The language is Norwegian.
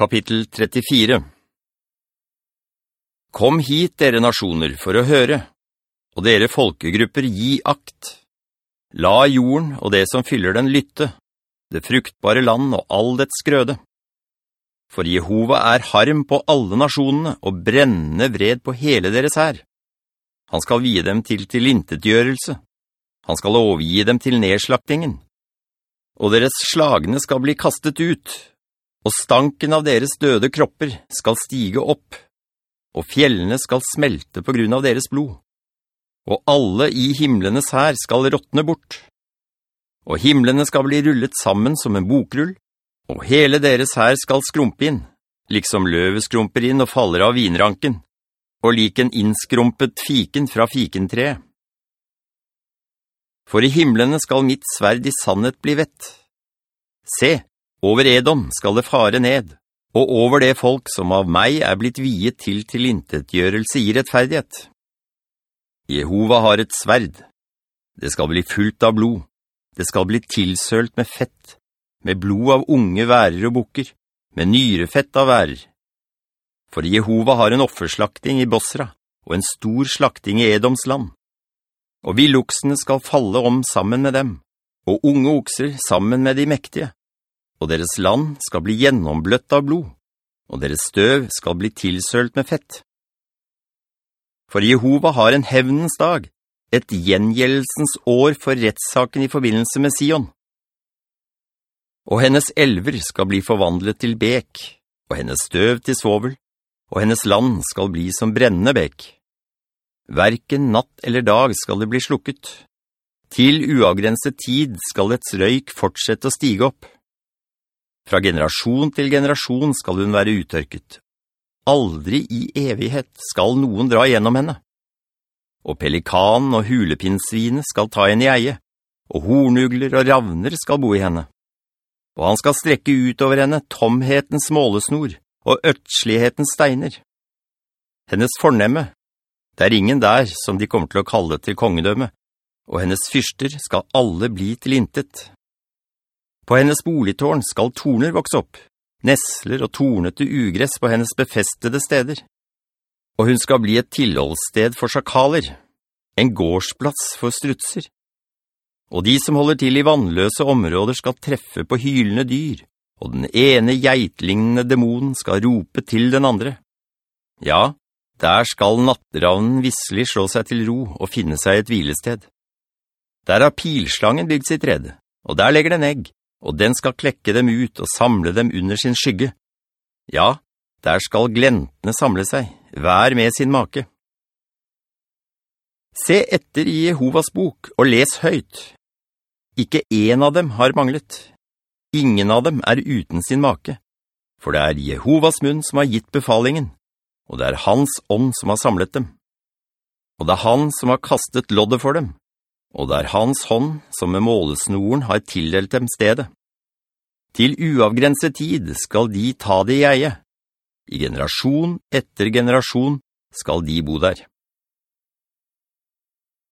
Kapittel 34 Kom hit, dere nasjoner, for å høre, og dere folkegrupper gi akt. La jorden og det som fyller den lytte, det fruktbare land og all dets grøde. For Jehova er harm på alle nasjonene og brennende vred på hele deres her. Han skal vie dem til tilintetgjørelse. Han skal overgi dem til nedslaktingen. Og deres slagene skal bli kastet ut, og stanken av deres døde kropper skal stige opp, og fjellene skal smelte på grunn av deres blod, og alle i himmelenes her skal råtne bort. Og himmelene skal bli rullet sammen som en bokrull, og hele deres her skal skrumpe inn, liksom løvet skrumper inn og faller av vinranken, og lik en innskrumpet fiken fra fikentreet. For i himmelene skal mitt sverd i sannhet bli vett. Se, over Edom skal det fare ned, og over det folk som av meg er blitt viet til tilintetgjørelse i rettferdighet. Jehova har et sverd. Det skal bli fullt av blod. Det skal bli tilsølt med fett, med blod av unge værer og bukker, med nyrefett av værer. For Jehova har en offerslakting i Bosra, og en stor slakting i Edoms land. Og villoksene skal falle om sammen med dem, og unge okser sammen med de mektige og deres land skal bli gjennombløtt av blod, og deres støv skal bli tilsølt med fett. For Jehova har en hevnens dag, et gjengjeldelsens år for rettssaken i forbindelse med Sion. Og hennes elver skal bli forvandlet til bek, og hennes støv til svovel, og hennes land skal bli som brennende bek. Hverken natt eller dag skal det bli slukket. Til uavgrenset tid skal et røyk fortsette å stige opp. Fra generasjon til generasjon skal hun være uttørket. Aldri i evighet skal noen dra gjennom henne. Og pelikanen og hulepinnsvine skal ta henne i eie, og hornugler og ravner skal bo i henne. Og han skal strekke ut over henne tomhetens målesnor og øtslighetens steiner. Hennes fornemme, det er ingen der som de kommer til å kalle til kongedømme, og hennes fyrster skal alle bli til intet. På hennes boligtårn skal torner vokse opp, nesler og tornete ugress på hennes befestede steder. Og hun skal bli et tilholdssted for sjakaler, en gårdsplass for strutser. Og de som holder til i vannløse områder skal treffe på hylende dyr, og den ene geitlignende demonen skal rope til den andre. Ja, der skal natteravnen visselig slå seg til ro og finne seg et hvilested. Der har pilslangen bygd sitt redde, og der legger den egg, og den skal klekke dem ut og samle dem under sin skygge. Ja, der skal glentene samle seg, hver med sin make. Se etter i Jehovas bok og les høyt. Ikke en av dem har manglet. Ingen av dem er uten sin make. For det er Jehovas munn som har gitt befalingen, og det er hans ånd som har samlet dem. Og det er han som har kastet loddet for dem, og det er hans hånd som med målesnoren har tildelt dem stedet. Til uavgrenset tid skal de ta det i eie. I generasjon etter generasjon skal de bo der.